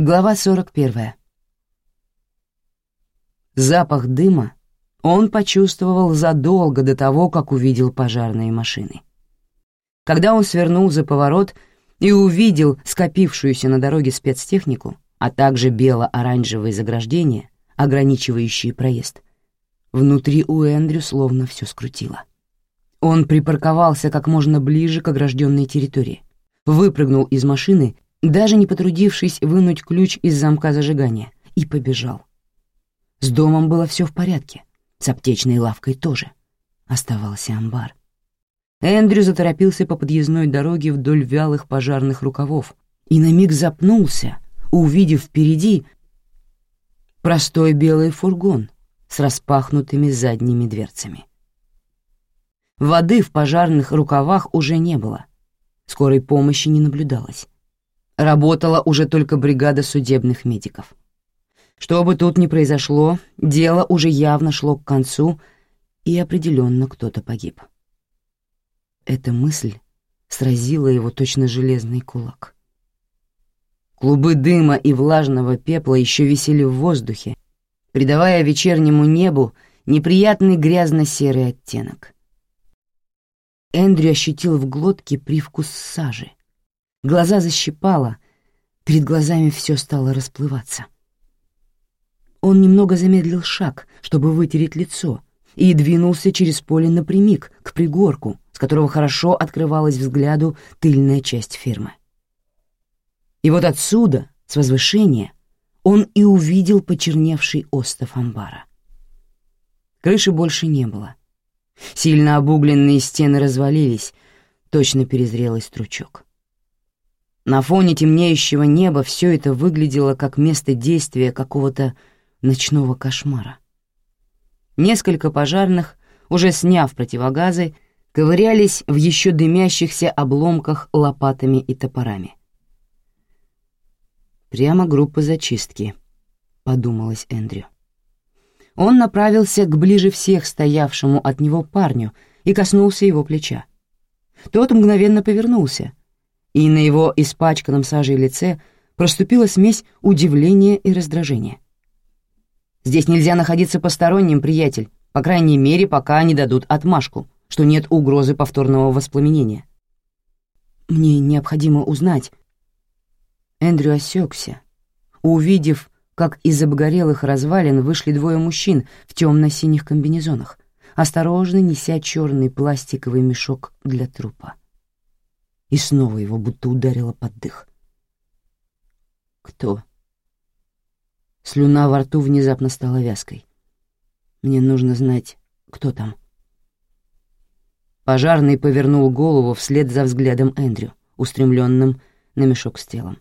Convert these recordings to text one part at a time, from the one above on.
Глава 41. Запах дыма он почувствовал задолго до того, как увидел пожарные машины. Когда он свернул за поворот и увидел скопившуюся на дороге спецтехнику, а также бело-оранжевые заграждения, ограничивающие проезд, внутри у Эндрю словно все скрутило. Он припарковался как можно ближе к огражденной территории, выпрыгнул из машины даже не потрудившись вынуть ключ из замка зажигания, и побежал. С домом было все в порядке, с аптечной лавкой тоже. Оставался амбар. Эндрю заторопился по подъездной дороге вдоль вялых пожарных рукавов и на миг запнулся, увидев впереди простой белый фургон с распахнутыми задними дверцами. Воды в пожарных рукавах уже не было, скорой помощи не наблюдалось работала уже только бригада судебных медиков. Что бы тут ни произошло, дело уже явно шло к концу, и определенно кто-то погиб. Эта мысль сразила его точно железный кулак. Клубы дыма и влажного пепла еще висели в воздухе, придавая вечернему небу неприятный грязно-серый оттенок. Эндрю ощутил в глотке привкус сажи, Глаза защипало, перед глазами все стало расплываться. Он немного замедлил шаг, чтобы вытереть лицо, и двинулся через поле напрямик к пригорку, с которого хорошо открывалась взгляду тыльная часть фермы. И вот отсюда, с возвышения, он и увидел почерневший остов амбара. Крыши больше не было. Сильно обугленные стены развалились, точно перезрелый стручок. На фоне темнеющего неба все это выглядело как место действия какого-то ночного кошмара. Несколько пожарных, уже сняв противогазы, ковырялись в еще дымящихся обломках лопатами и топорами. «Прямо группа зачистки», — подумалось Эндрю. Он направился к ближе всех стоявшему от него парню и коснулся его плеча. Тот мгновенно повернулся, и на его испачканном сажей лице проступила смесь удивления и раздражения. «Здесь нельзя находиться посторонним, приятель, по крайней мере, пока не дадут отмашку, что нет угрозы повторного воспламенения. Мне необходимо узнать...» Эндрю осекся, увидев, как из обгорелых развалин вышли двое мужчин в темно-синих комбинезонах, осторожно неся черный пластиковый мешок для трупа и снова его будто ударило под дых. «Кто?» Слюна во рту внезапно стала вязкой. «Мне нужно знать, кто там». Пожарный повернул голову вслед за взглядом Эндрю, устремленным на мешок с телом.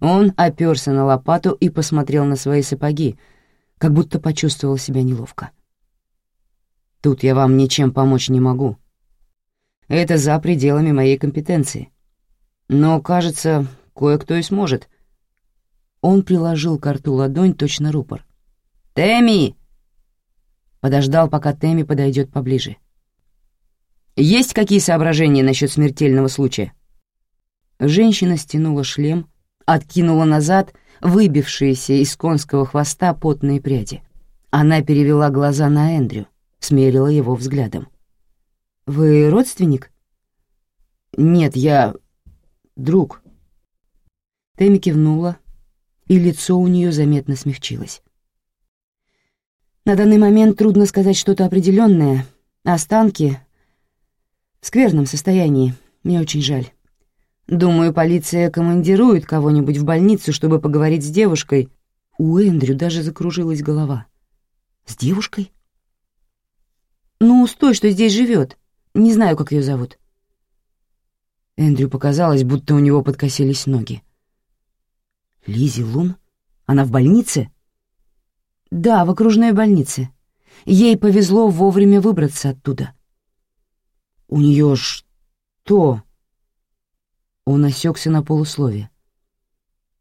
Он оперся на лопату и посмотрел на свои сапоги, как будто почувствовал себя неловко. «Тут я вам ничем помочь не могу», это за пределами моей компетенции. Но, кажется, кое-кто и сможет. Он приложил к рту ладонь, точно рупор. «Тэмми!» Подождал, пока Тэмми подойдет поближе. «Есть какие соображения насчет смертельного случая?» Женщина стянула шлем, откинула назад выбившиеся из конского хвоста потные пряди. Она перевела глаза на Эндрю, смерила его взглядом. «Вы родственник?» «Нет, я... друг». Тэмми кивнула, и лицо у нее заметно смягчилось. «На данный момент трудно сказать что-то определенное. Останки в скверном состоянии. Мне очень жаль. Думаю, полиция командирует кого-нибудь в больницу, чтобы поговорить с девушкой. У Эндрю даже закружилась голова. С девушкой? Ну, с той, что здесь живет. Не знаю, как ее зовут». Эндрю показалось, будто у него подкосились ноги. Лизи Лун? Она в больнице?» «Да, в окружной больнице. Ей повезло вовремя выбраться оттуда». «У нее что?» Он осекся на полуслове.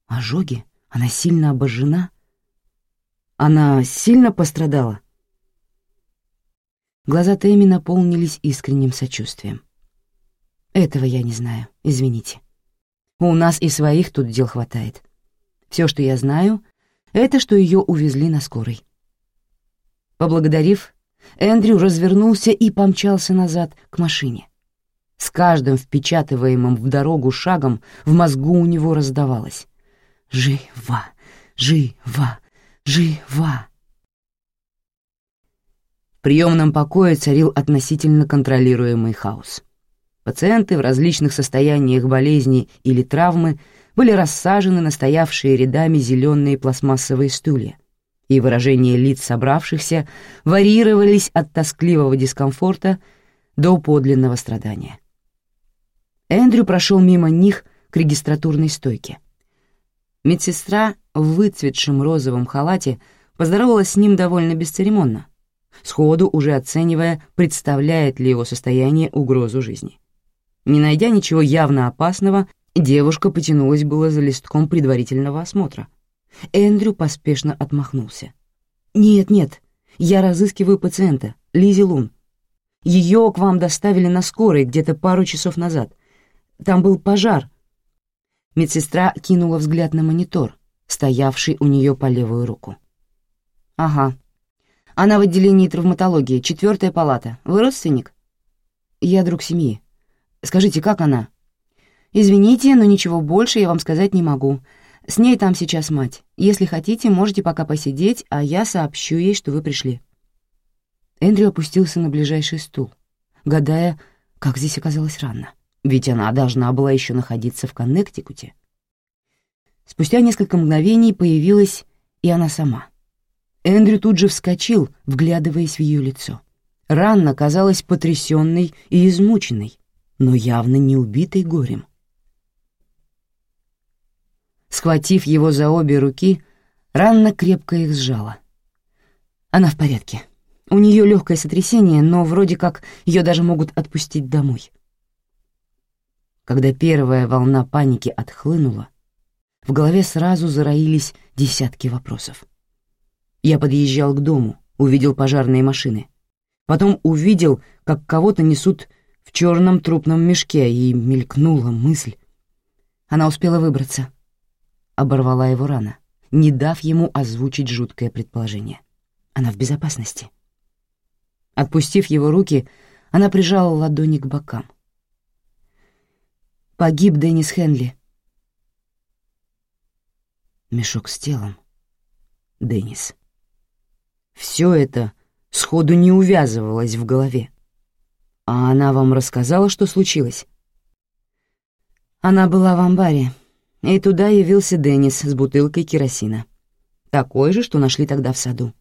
«Ожоги? Она сильно обожжена?» «Она сильно пострадала?» Глаза Тэмми наполнились искренним сочувствием. «Этого я не знаю, извините. У нас и своих тут дел хватает. Все, что я знаю, это что ее увезли на скорой. Поблагодарив, Эндрю развернулся и помчался назад к машине. С каждым впечатываемым в дорогу шагом в мозгу у него раздавалось «Жива! Жива! Жива!» Приемном покое царил относительно контролируемый хаос. Пациенты в различных состояниях болезни или травмы были рассажены на стоявшие рядами зеленые пластмассовые стулья, и выражения лиц собравшихся варьировались от тоскливого дискомфорта до подлинного страдания. Эндрю прошел мимо них к регистратурной стойке. Медсестра в выцветшем розовом халате поздоровалась с ним довольно бесцеремонно, сходу уже оценивая, представляет ли его состояние угрозу жизни. Не найдя ничего явно опасного, девушка потянулась было за листком предварительного осмотра. Эндрю поспешно отмахнулся. «Нет, нет, я разыскиваю пациента, Лизи Лун. Ее к вам доставили на скорой где-то пару часов назад. Там был пожар». Медсестра кинула взгляд на монитор, стоявший у нее по левую руку. «Ага. Она в отделении травматологии, четвертая палата. Вы родственник?» «Я друг семьи. Скажите, как она?» «Извините, но ничего больше я вам сказать не могу. С ней там сейчас мать. Если хотите, можете пока посидеть, а я сообщу ей, что вы пришли». Эндрю опустился на ближайший стул, гадая, как здесь оказалось рано ведь она должна была еще находиться в Коннектикуте. Спустя несколько мгновений появилась и она сама. Эндрю тут же вскочил, вглядываясь в ее лицо. Ранна казалась потрясенной и измученной, но явно не убитой горем. Схватив его за обе руки, Ранна крепко их сжала. Она в порядке. У нее легкое сотрясение, но вроде как ее даже могут отпустить домой. Когда первая волна паники отхлынула, в голове сразу зароились десятки вопросов. Я подъезжал к дому, увидел пожарные машины. Потом увидел, как кого-то несут в черном трупном мешке, и мелькнула мысль. Она успела выбраться. Оборвала его рано, не дав ему озвучить жуткое предположение. Она в безопасности. Отпустив его руки, она прижала ладони к бокам. Погиб Деннис Хенли. Мешок с телом. Деннис. Все это сходу не увязывалось в голове. А она вам рассказала, что случилось? Она была в амбаре, и туда явился Деннис с бутылкой керосина. Такой же, что нашли тогда в саду.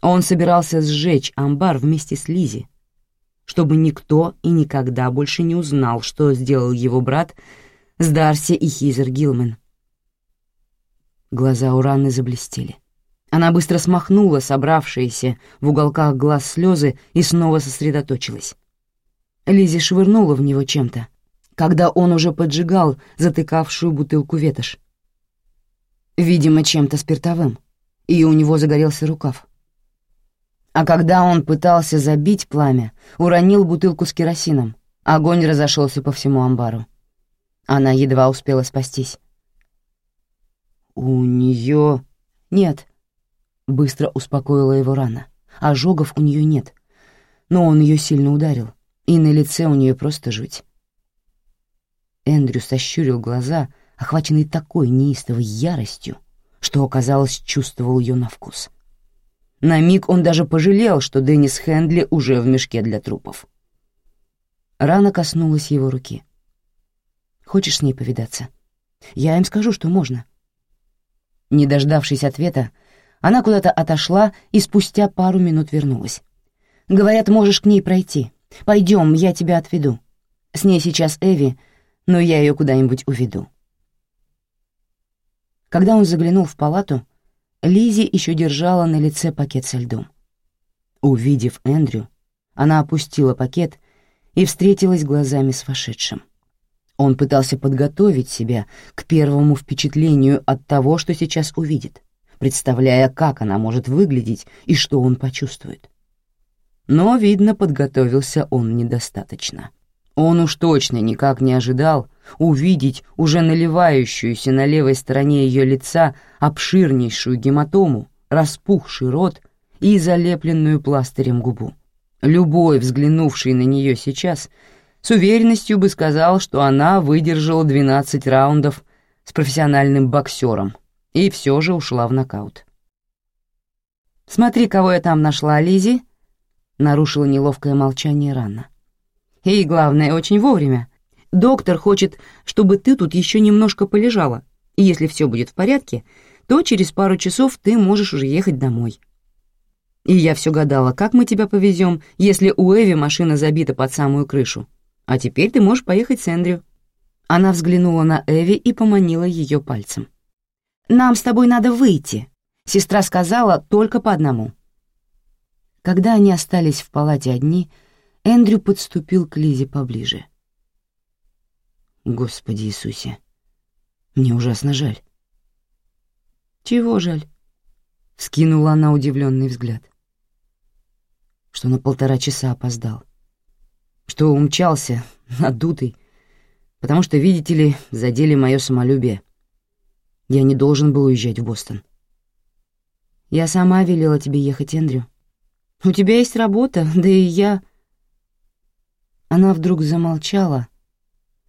Он собирался сжечь амбар вместе с Лизи, чтобы никто и никогда больше не узнал, что сделал его брат с Дарси и Хизер Гилмен. Глаза у Ранны заблестели. Она быстро смахнула собравшиеся в уголках глаз слезы и снова сосредоточилась. Лизи швырнула в него чем-то, когда он уже поджигал затыкавшую бутылку ветошь. Видимо, чем-то спиртовым, и у него загорелся рукав а когда он пытался забить пламя, уронил бутылку с керосином. Огонь разошелся по всему амбару. Она едва успела спастись. «У нее...» «Нет», — быстро успокоила его рана. «Ожогов у нее нет, но он ее сильно ударил, и на лице у нее просто жуть». Эндрю сощурил глаза, охваченный такой неистовой яростью, что, оказалось, чувствовал ее на вкус. — на миг он даже пожалел, что Деннис Хэндли уже в мешке для трупов. Рана коснулась его руки. «Хочешь с ней повидаться? Я им скажу, что можно». Не дождавшись ответа, она куда-то отошла и спустя пару минут вернулась. «Говорят, можешь к ней пройти. Пойдем, я тебя отведу. С ней сейчас Эви, но я ее куда-нибудь уведу». Когда он заглянул в палату, Лизи еще держала на лице пакет со льдом. Увидев Эндрю, она опустила пакет и встретилась глазами с вошедшим. Он пытался подготовить себя к первому впечатлению от того, что сейчас увидит, представляя, как она может выглядеть и что он почувствует. Но, видно, подготовился он недостаточно. Он уж точно никак не ожидал увидеть уже наливающуюся на левой стороне ее лица обширнейшую гематому, распухший рот и залепленную пластырем губу. Любой, взглянувший на нее сейчас, с уверенностью бы сказал, что она выдержала 12 раундов с профессиональным боксером и все же ушла в нокаут. «Смотри, кого я там нашла, Лизи, нарушила неловкое молчание Ранна. «И главное, очень вовремя. Доктор хочет, чтобы ты тут еще немножко полежала, и если все будет в порядке, то через пару часов ты можешь уже ехать домой». И я все гадала, как мы тебя повезем, если у Эви машина забита под самую крышу. А теперь ты можешь поехать с Эндрю». Она взглянула на Эви и поманила ее пальцем. «Нам с тобой надо выйти», — сестра сказала только по одному. Когда они остались в палате одни, Эндрю подступил к Лизе поближе. «Господи Иисусе, мне ужасно жаль». «Чего жаль?» — скинула она удивленный взгляд что на полтора часа опоздал, что умчался, надутый, потому что, видите ли, задели мое самолюбие. Я не должен был уезжать в Бостон. Я сама велела тебе ехать, Эндрю. У тебя есть работа, да и я... Она вдруг замолчала,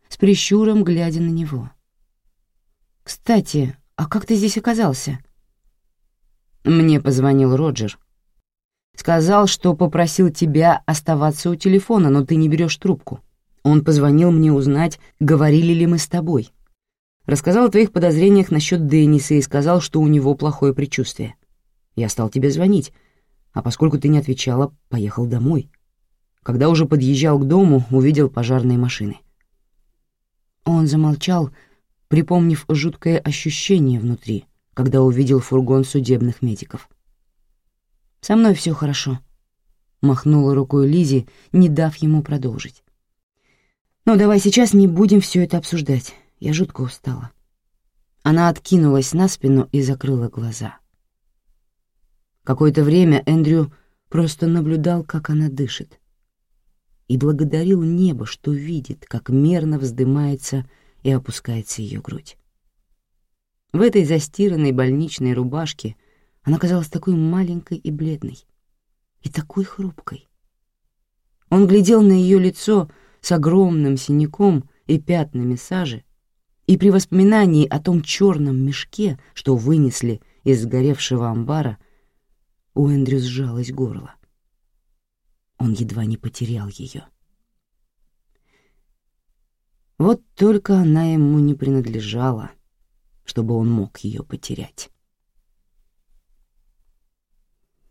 с прищуром глядя на него. «Кстати, а как ты здесь оказался?» Мне позвонил Роджер. Сказал, что попросил тебя оставаться у телефона, но ты не берешь трубку. Он позвонил мне узнать, говорили ли мы с тобой. Рассказал о твоих подозрениях насчет Денниса и сказал, что у него плохое предчувствие. Я стал тебе звонить, а поскольку ты не отвечала, поехал домой. Когда уже подъезжал к дому, увидел пожарные машины. Он замолчал, припомнив жуткое ощущение внутри, когда увидел фургон судебных медиков. Со мной все хорошо», — махнула рукой Лизи, не дав ему продолжить. «Но давай сейчас не будем все это обсуждать. Я жутко устала». Она откинулась на спину и закрыла глаза. Какое-то время Эндрю просто наблюдал, как она дышит, и благодарил небо, что видит, как мерно вздымается и опускается ее грудь. В этой застиранной больничной рубашке — она казалась такой маленькой и бледной, и такой хрупкой. Он глядел на ее лицо с огромным синяком и пятнами сажи, и при воспоминании о том черном мешке, что вынесли из сгоревшего амбара, у Эндрю сжалось горло. Он едва не потерял ее. Вот только она ему не принадлежала, чтобы он мог ее потерять.